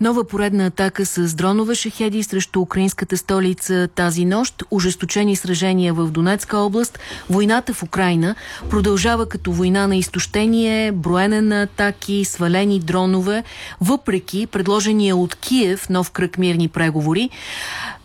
Нова поредна атака с дронове шахеди срещу украинската столица тази нощ. Ожесточени сражения в Донецка област. Войната в Украина продължава като война на изтощение, броене на атаки, свалени дронове, въпреки предложения от Киев нов кръг мирни преговори.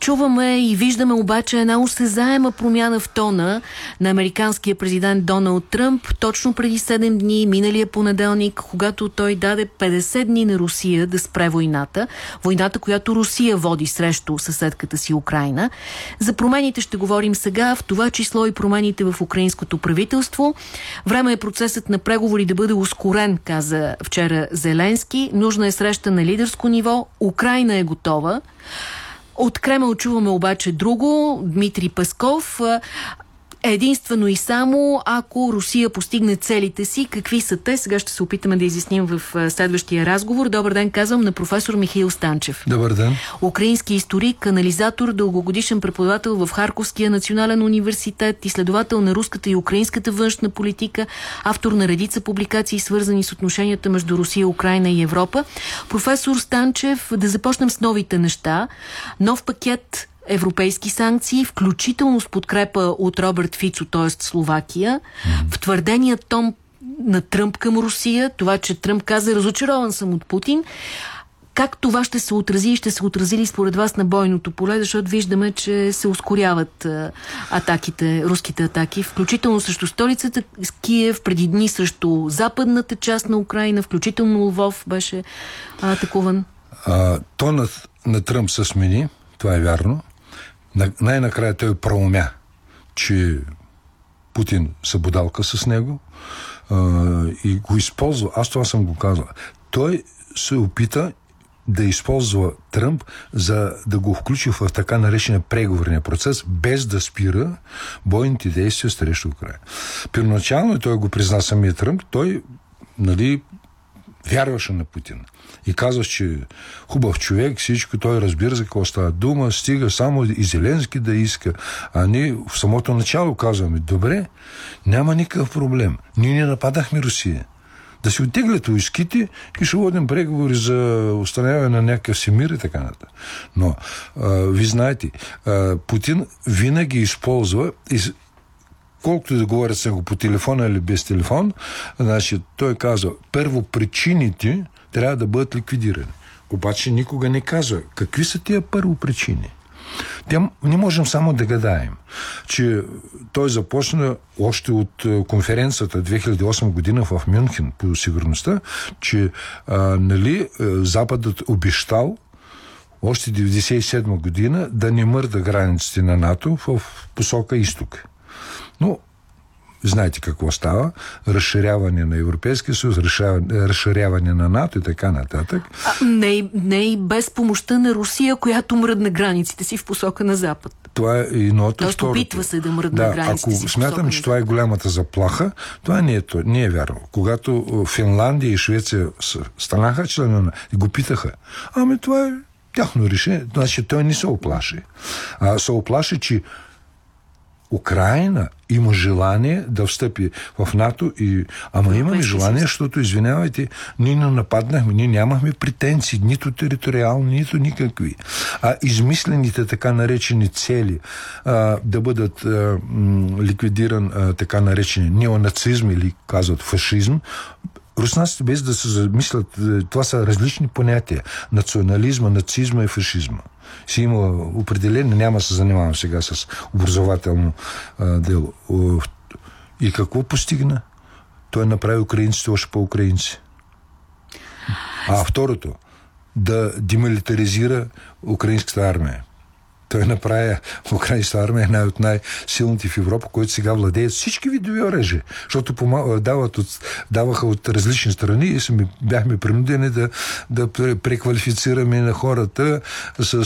Чуваме и виждаме обаче една осезаема промяна в тона на американския президент Доналд Тръмп точно преди 7 дни, миналия понеделник, когато той даде 50 дни на Русия да спре войната. Войната, която Русия води срещу съседката си Украина. За промените ще говорим сега, в това число и промените в украинското правителство. Време е процесът на преговори да бъде ускорен, каза вчера Зеленски. Нужна е среща на лидерско ниво. Украина е готова. От Кремъл чуваме обаче друго. Дмитрий Песков единствено и само ако Русия постигне целите си. Какви са те? Сега ще се опитаме да изясним в следващия разговор. Добър ден, казвам на професор Михаил Станчев. Добър ден. Украински историк, анализатор, дългогодишен преподавател в Харковския национален университет, изследовател на руската и украинската външна политика, автор на редица публикации, свързани с отношенията между Русия, Украина и Европа. Професор Станчев, да започнем с новите неща. Нов пакет европейски санкции, включително с подкрепа от Робърт Фицо, т.е. Словакия, в твърдения том на Тръмп към Русия, това, че Тръмп каза разочарован съм от Путин, как това ще се отрази и ще се отрази ли според вас на бойното поле, защото виждаме, че се ускоряват атаките, руските атаки, включително срещу столицата с Киев, преди дни срещу западната част на Украина, включително Лвов беше атакуван? А, тонът на Тръмп се смени, това е вярно най-накрая той проумя, че Путин събудалка с него а, и го използва. Аз това съм го казал. Той се опита да използва Тръмп, за да го включи в така наречения преговорния процес, без да спира бойните действия срещу Украина. Първоначално той го призна самия Тръмп, той нали, вярваше на Путин. И казваш, че хубав човек, всичко той разбира за какво става дума, стига само и Зеленски да иска. А ние в самото начало казваме, добре, няма никакъв проблем. Ние не нападахме Русия. Да си оттеглят войските и ще водим преговори за установяване на някакъв си мир и така нататък. Но, а, ви знаете, а, Путин винаги използва колкото да говорят с него по телефона или без телефон, значи, той казва, първо причините трябва да бъдат ликвидирани. Обаче никога не казва какви са тия първо причини. Тя, не можем само да гадаем, че той започна още от е, конференцията 2008 година в Мюнхен по сигурността, че а, нали, е, Западът обещал още 1997 година да не мърда границите на НАТО в посока изток. Но знаете какво става. Разширяване на Европейския съюз, разширяване на НАТО и така нататък. А, не, не и без помощта на Русия, която мръдна границите си в посока на Запад. Това е едното. Тоест второто. опитва се да мръдне да, границите ако си смятам, че това е голямата заплаха, това не е, не е вярно. Когато Финландия и Швеция станаха членове, го питаха. Ами това е тяхно решение. Значи той не се оплаши. А се оплаши, че Украина има желание да встъпи в НАТО и... Ама имаме желание, защото, извинявайте, ние не нападнахме, ние нямахме претенции, нито териториални, нито никакви. А измислените така наречени цели а, да бъдат а, ликвидиран а, така наречени неонацизм или казват фашизм, руснаците без да се замислят, това са различни понятия. Национализма, нацизма и фашизма си има определение, няма се занимавам сега с образователно а, дело. И какво постигна? Той направи украинците още по-украинци. А второто, да демилитаризира украинската армия. Той направи украинската армия една от най-силните в Европа, които сега владеят всички видови оръжия, защото дават от, даваха от различни страни и сме, бяхме принудени да, да преквалифицираме на хората с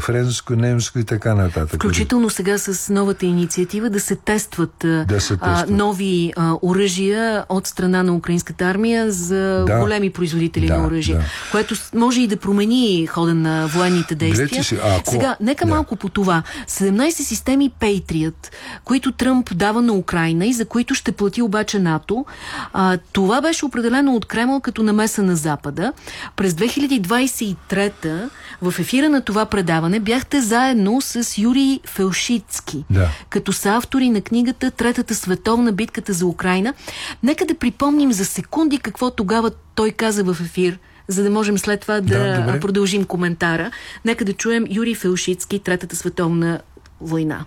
френско, немско и така нататък. Включително сега с новата инициатива да се тестват, да се тестват. А, нови а, оръжия от страна на украинската армия за да. големи производители да, на оръжия, да. което може и да промени хода на военните действия. Си, ако... Сега, нека да. малко по това. 17 системи Patriot, които Тръмп дава на Украина и за които ще плати обаче НАТО, а, това беше определено от Кремъл като намеса на Запада. През 2023 в ефира на това предаване бяхте заедно с Юрий Фелшицки, да. като са автори на книгата Третата световна битката за Украина. Нека да припомним за секунди какво тогава той каза в ефир за да можем след това да, да продължим коментара. Нека да чуем Юрий Фелшицки, Третата световна война.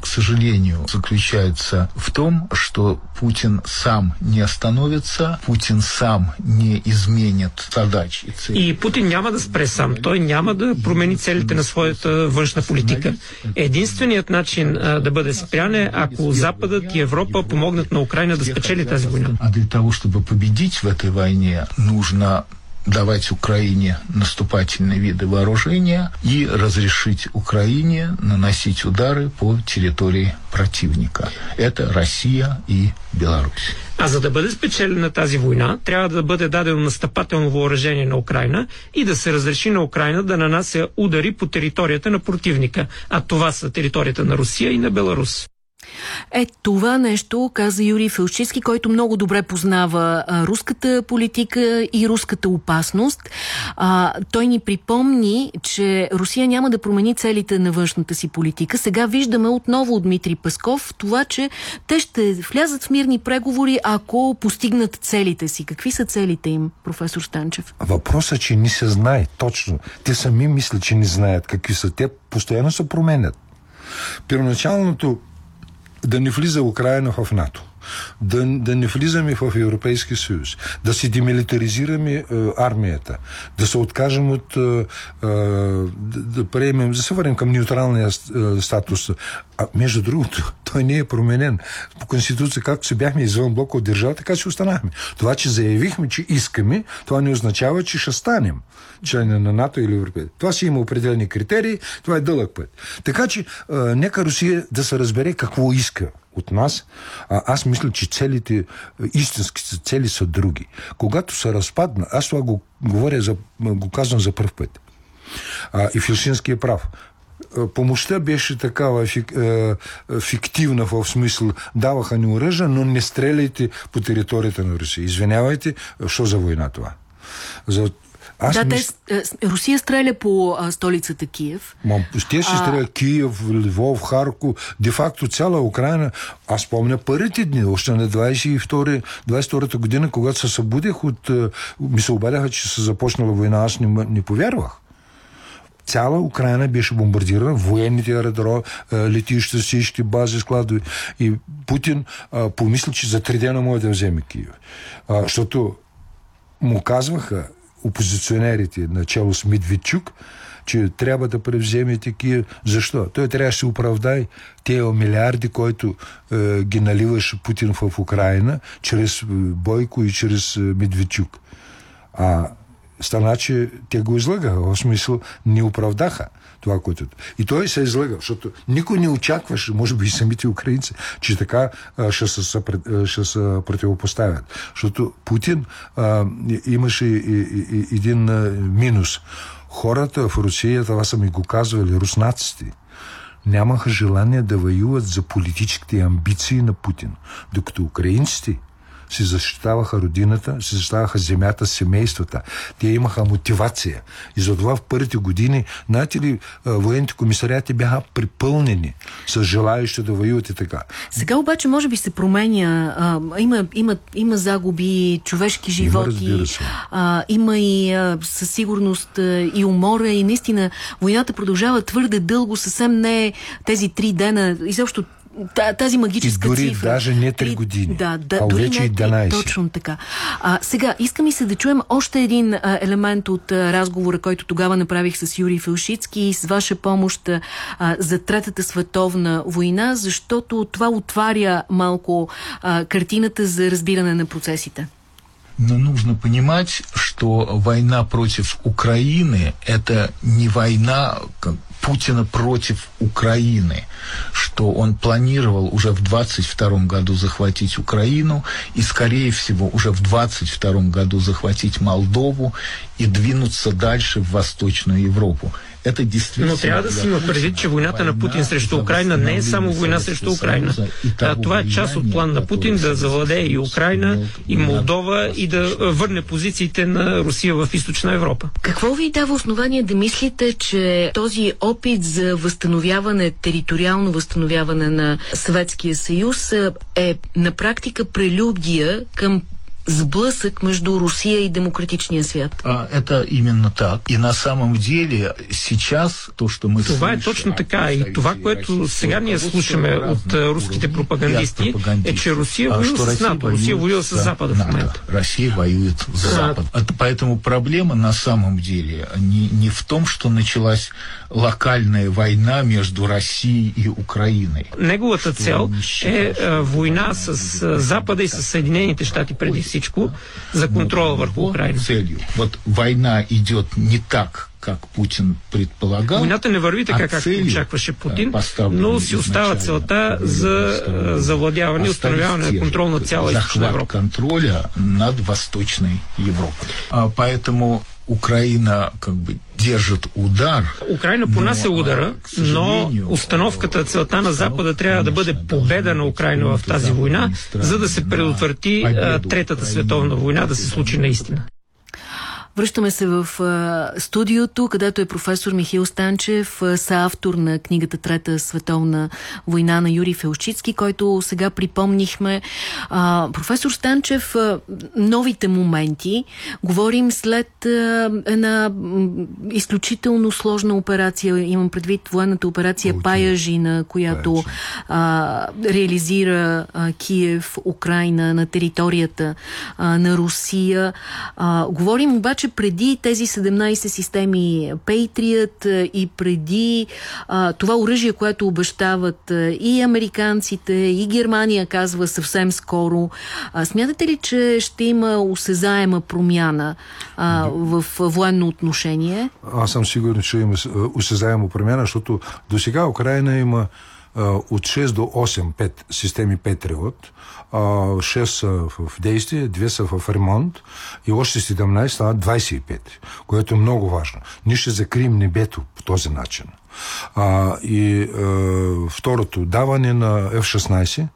к сожалению, заключается в том, что Путин сам не остановится, Путин сам не изменит задач и цели. И Путин няма да спре сам. Той няма да промени целите на своята външна политика. Единственият начин а, да бъде спрян е, ако Западът и Европа помогнат на Украина да спечели тази война. А для того, чтобы победить в этой войне, нужно давать Украине наступательные виды вооружения и разрешить Украине наносить удары по территории противника. Это Россия и Беларусь. А за да бъде спечелена тази война, трябва да бъде дадено настъпателно въоръжение на Украина и да се разреши на Украина да нанася удари по територията на противника. А това са територията на Русия и на Беларус. Е, това нещо каза Юрий Фелчински, който много добре познава а, руската политика и руската опасност. А, той ни припомни, че Русия няма да промени целите на външната си политика. Сега виждаме отново от Дмитрий Пасков това, че те ще влязат в мирни преговори, ако постигнат целите си. Какви са целите им, професор Станчев? Въпросът, е, че не се знае точно. Те сами мислят, че не знаят какви са. Те постоянно се променят. Първоначалното да не влиза Украина в НАТО да, да не влизаме в Европейски съюз, да си демилитаризираме е, армията, да се откажем от е, е, да, приемем, да се върнем към неутралния е, статус. А между другото, той не е променен. По Конституция, както се бяхме извън блока от държава, така че останахме. Това, че заявихме, че искаме, това не означава, че ще станем члени на НАТО или Европейски. Това си има определени критерии, това е дълъг път. Така че, е, нека Русия да се разбере какво иска от нас, а аз мисля, че целите, истинските цели са други. Когато се разпадна, аз това го говоря, за, го казвам за първ път. А, и Филсински е прав. Помощта беше такава фик, е, фиктивна в смисъл даваха ни оръжа, но не стреляйте по територията на Русия. Извинявайте, що за война това? За аз да, мис... те, е, Русия стреля по а, столицата Киев. Ма, те ще а... стреля Киев, Львов, Харко, де-факто цяла Украина. Аз помня първите дни, още на 22, 22 година, когато се събудих от... Е, ми се обадяха, че се започнала война, аз не, не повярвах цяла Украина беше бомбардирана, военните аеродроми, е, летища, всички бази, складове. И Путин а, помисли, че за три дена може да вземе Киев. А, защото му казваха, опозиционерите, начало с Медведчук, че трябва да превземе такива. Защо? Той трябва да се оправдай тези милиарди, които е, ги наливаше Путин в Украина, чрез Бойко и чрез е, Медведчук. А стана, че те го излагаха. В смисъл не оправдаха това, което... И той се излага, защото никой не очакваше, може би и самите украинци, че така ще, се, ще се противопоставят. Защото Путин а, имаше и, и, и, един минус. Хората в Русия, това са ми го казвали, руснаците, нямаха желание да воюват за политическите амбиции на Путин. Докато украинците си защитаваха родината, си защитаваха земята, семействата. Те имаха мотивация. И затова в първите години, знаете ли, военните комисариати бяха припълнени с желаящи да воюват и така. Сега обаче може би се променя. А, има, има, има загуби, човешки животи. Има, а, има и а, със сигурност и умора и наистина войната продължава твърде дълго, съвсем не тези три дена, изобщо тази магическа и дори цифра. даже не 3 години, да, да, а дори вече 11. Точно така. А, сега, искам и се да чуем още един а, елемент от а, разговора, който тогава направих с Юрий Филшицки и с ваша помощ а, за Третата световна война, защото това отваря малко а, картината за разбиране на процесите. Но нужно понимать, что война против Украины – это не война Путина против Украины, что он планировал уже в 22 году захватить Украину и, скорее всего, уже в 22 году захватить Молдову и двинуться дальше в Восточную Европу. Это действително... Но трябва да си има предвид, че войната на Путин срещу Украина не е само война срещу Украина. А, това е част от план на Путин да завладее и Украина, и Молдова, и да върне позициите на Русия в източна Европа. Какво ви дава основание да мислите, че този опит за възстановяване, териториално възстановяване на Съветския съюз е на практика прелюдия към сблъсък между Русия и демократичния свят. А, это именно так. И на самом деле сейчас то, что мы Това е точно така. И това, което сега ние слушаме от руските пропагандисти, е, че Русия воюва с НАТО, Русия воюва с Запада в момента. Россия воюет с Западом. А, поэтому проблема на самом деле не, не в том, что началась локальная война между Россией и Украиной. Неговата цел е война с Запада и с Съединените щати преди всичко за контрола върху Украина. Целью. Вот война идет не так, как Путин предполагал. Войната не върви така, както очакваше Путин, но си остава целта за завладяване и установяване на контрол на цяла източна Европа. контроля над Восточной Европой. А, поэтому Украина как бы держит удар. Украина понася удара, но установката, целта на Запада трябва да бъде победа на Украина в тази война, за да се предотврати Третата световна война да се случи наистина. Връщаме се в а, студиото, където е професор Михил Станчев, а, съавтор на книгата Трета световна война на Юрий Фелчицки, който сега припомнихме. А, професор Станчев, а, новите моменти, говорим след а, една изключително сложна операция, имам предвид военната операция Паяжи, на която а, реализира а, Киев, Украина на територията а, на Русия. А, говорим обаче преди тези 17 системи Patriot и преди а, това оръжие, което обещават и американците, и Германия казва съвсем скоро. А, смятате ли, че ще има осезаема промяна а, в военно отношение? Аз съм сигурен, че има осезаема промяна, защото до сега Украина има от 6 до 8 5 системи Петриот, 6 са в действие, 2 са в ремонт и още 17 стават 25, което е много важно. Ние ще закрием небето по този начин. А, и а, второто, даване на F-16,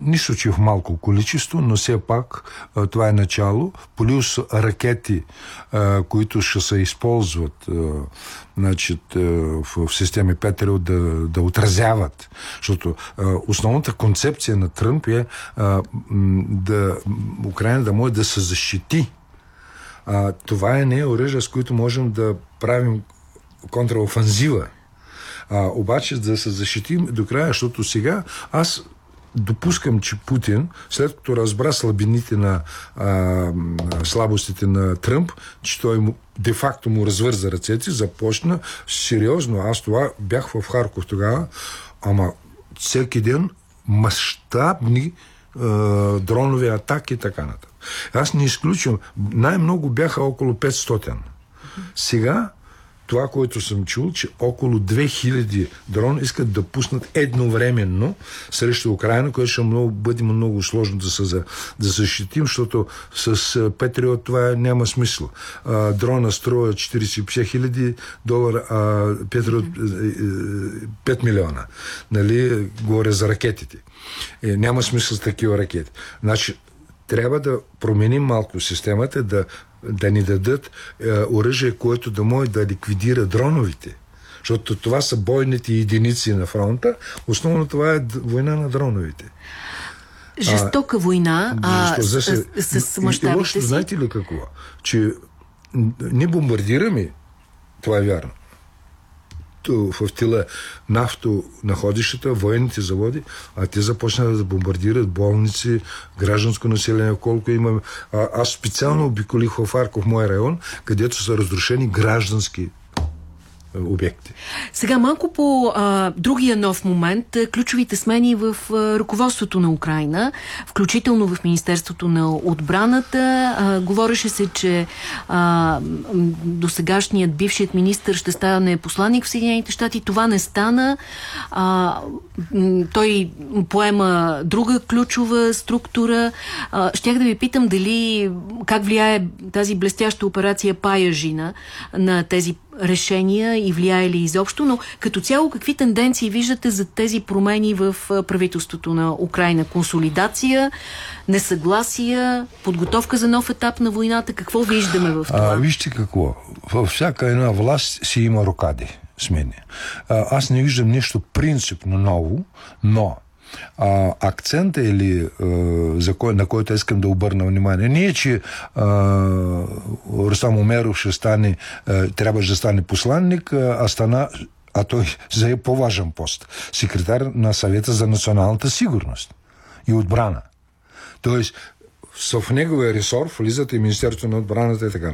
Нищо, че в малко количество, но все пак това е начало. Плюс ракети, които ще се използват значит, в, системи Петрио да, да отразяват. Защото основната концепция на Тръмп е да Украина да може да се защити. Това е не оръжие, с които можем да правим контраофанзива. А, обаче да се защитим до края, защото сега аз допускам, че Путин, след като разбра слабините на а, слабостите на Тръмп, че той му, де-факто му развърза ръцете, започна сериозно. Аз това бях в Харков тогава, ама всеки ден мащабни дронови атаки и така нататък. Аз не изключвам. Най-много бяха около 500. Сега това, което съм чул, че около 2000 дрон искат да пуснат едновременно срещу Украина, което ще много, бъде много сложно да се да защитим, защото с Петриот това няма смисъл. А, дрона струва 40-50 хиляди долара, а Петриот 5 милиона. Нали, говоря за ракетите. Е, няма смисъл с такива ракети. Значи, трябва да променим малко системата, да да ни дадат е, оръжие, което да може да ликвидира дроновите. Защото това са бойните единици на фронта. Основно това е война на дроновите. Жестока а, война а, с, с, с мащабите си. Знаете ли какво? Че не бомбардираме, това е вярно в тила нафтонаходищата, военните заводи, а те започнаха да бомбардират болници, гражданско население, колко имаме. Аз специално обиколих в Арков, мой район, където са разрушени граждански обекти. Сега малко по а, другия нов момент, ключовите смени в а, ръководството на Украина, включително в Министерството на отбраната. А, говореше се, че а, досегашният бившият министр ще стане посланник в Съединените щати. Това не стана. А, той поема друга ключова структура. А, щях да ви питам дали как влияе тази блестяща операция Паяжина на тези решения и влияе ли изобщо, но като цяло какви тенденции виждате за тези промени в правителството на Украина? Консолидация, несъгласия, подготовка за нов етап на войната? Какво виждаме в това? А, вижте какво. Във всяка една власт си има рокади смени. А, аз не виждам нещо принципно ново, но а, акцента или а, за кой, на който искам да обърна внимание, не е, че а, Рустам Умеров ще стане, а, трябваше да стане посланник, а стана а той зае по-важен пост. Секретар на съвета за националната сигурност и отбрана. Тоест, в неговия ресор влизат и Министерството на отбраната и така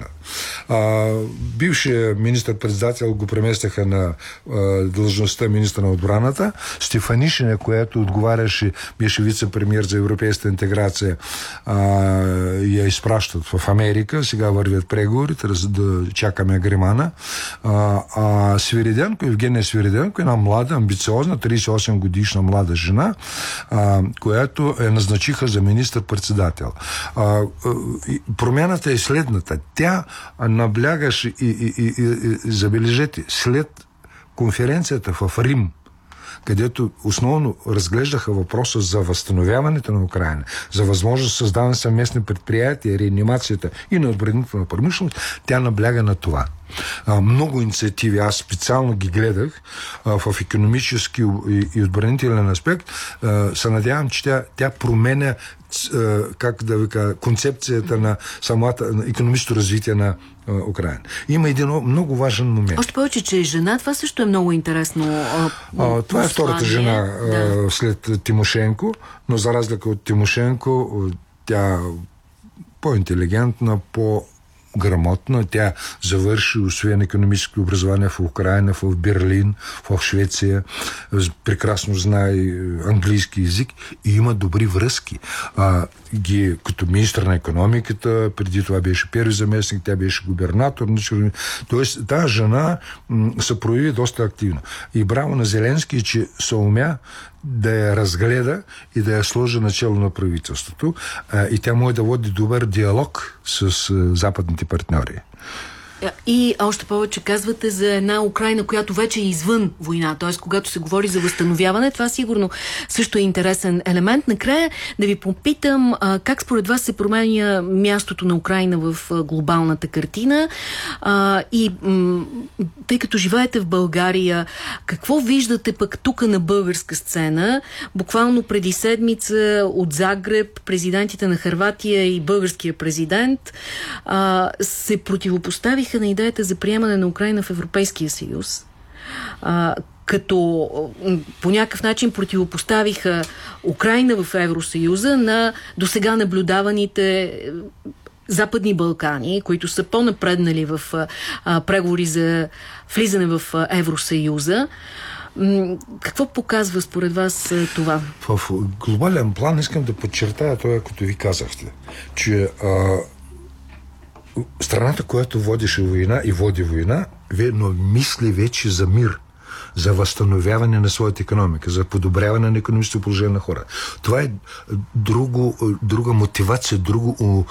а, Бившия министър-председател го преместяха на а, длъжността министър на отбраната. Стефанишина, която отговаряше, беше вице-премьер за европейска интеграция, а, я изпращат в Америка. Сега вървят преговорите, да, да чакаме Гримана. А, а Свириденко, Евгения Свириденко, една млада, амбициозна, 38 годишна млада жена, а, която е назначиха за министър-председател. А, промяната е следната. Тя наблягаше и, и, и, и забележете, след конференцията в Рим, където основно разглеждаха въпроса за възстановяването на Украина, за възможност създаване съвместни предприятия, реанимацията и на отбранителна промишленост, тя набляга на това. А, много инициативи, аз специално ги гледах а, в економически и, и отбранителен аспект, а, се надявам, че тя, тя променя как да ви кажа, концепцията на самата на економическото развитие на Украина. Има един много важен момент. Още повече, че е жена, това също е много интересно. А, това е втората жена да. след Тимошенко, но за разлика от Тимошенко, тя по-интелигентна, по грамотна. Тя завърши, освен економическо образование в Украина, в Берлин, в Швеция. Прекрасно знае английски язик и има добри връзки. А, ги, като министр на економиката, преди това беше първи заместник, тя беше губернатор на Черни. Тоест, тази жена се прояви доста активно. И браво на Зеленски, че се умя да я разгледа и да я сложи начало на правителството. И тя може да води добър диалог с западните партньори. И още повече казвате за една Украина, която вече е извън война. Т.е. когато се говори за възстановяване, това сигурно също е интересен елемент. Накрая да ви попитам а, как според вас се променя мястото на Украина в а, глобалната картина а, и тъй като живеете в България, какво виждате пък тук на българска сцена? Буквално преди седмица от Загреб президентите на Харватия и българския президент а, се противопоставиха на идеята за приемане на Украина в Европейския съюз, а, като по някакъв начин противопоставиха Украина в Евросъюза на досега наблюдаваните Западни Балкани, които са по-напреднали в а, преговори за влизане в Евросъюза. Какво показва според вас това? В глобален план искам да подчертая това, като ви казахте, че а, страната, която водеше война и води война, но мисли вече за мир за възстановяване на своята економика, за подобряване на економическото положение на хора. Това е друго, друга мотивация, друго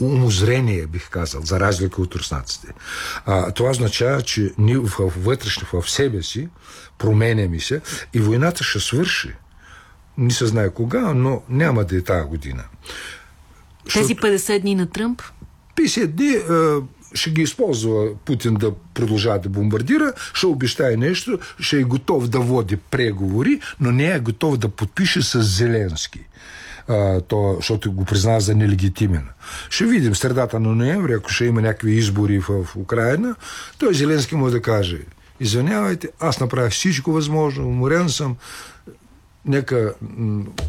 умозрение, бих казал, за разлика от руснаците. А, това означава, че ние вътрешно в себе си променяме се и войната ще свърши. Не се знае кога, но няма да е тази година. Тези 50 дни на Тръмп? 50 дни ще ги използва Путин да продължава да бомбардира, ще обещае нещо, ще е готов да води преговори, но не е готов да подпише с Зеленски. А, то, защото го признава за нелегитимен. Ще видим средата на ноември, ако ще има някакви избори в, в Украина, той Зеленски му да каже извинявайте, аз направих всичко възможно, уморен съм, нека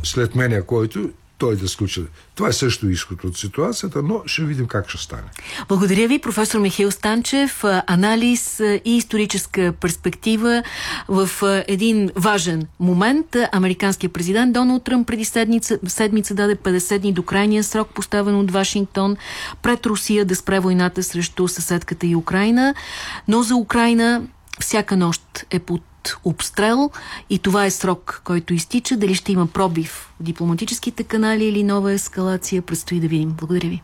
след мене, който той да сключи. Това е също изход от ситуацията, но ще видим как ще стане. Благодаря ви, професор Михаил Станчев. Анализ и историческа перспектива в един важен момент. Американският президент Доналд Тръмп преди седмица, седмица даде 50 дни до крайния срок, поставен от Вашингтон пред Русия да спре войната срещу съседката и Украина. Но за Украина всяка нощ е под обстрел и това е срок, който изтича. Дали ще има пробив в дипломатическите канали или нова ескалация, предстои да видим. Благодаря ви.